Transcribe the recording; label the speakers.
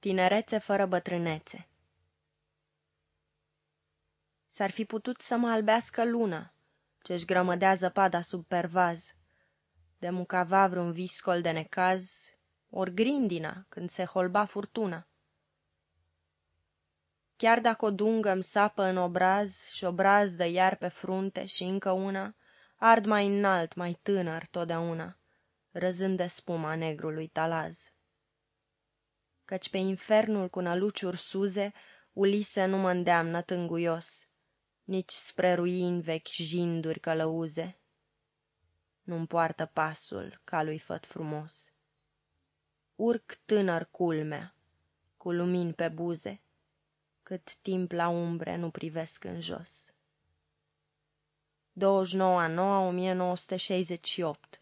Speaker 1: Tinerețe fără bătrânețe. S-ar fi putut să mă albească luna, Ce-și grămădea zăpada sub pervaz, De mucava vreun viscol de necaz, Ori grindina când se holba furtuna. Chiar dacă o dungă îmi sapă în obraz Și o brazdă iar pe frunte și încă una, Ard mai înalt, mai tânăr totdeauna, Răzând de spuma negrului talaz căci pe infernul cu năluciuri suze Ulise nu mă îndeamnă tânguios, nici spre ruini vechi jinduri călăuze. Nu-mi poartă pasul ca lui făt frumos. Urc tânăr culmea, cu lumini pe buze, cât timp la umbre nu privesc în jos. 29 a 9 1968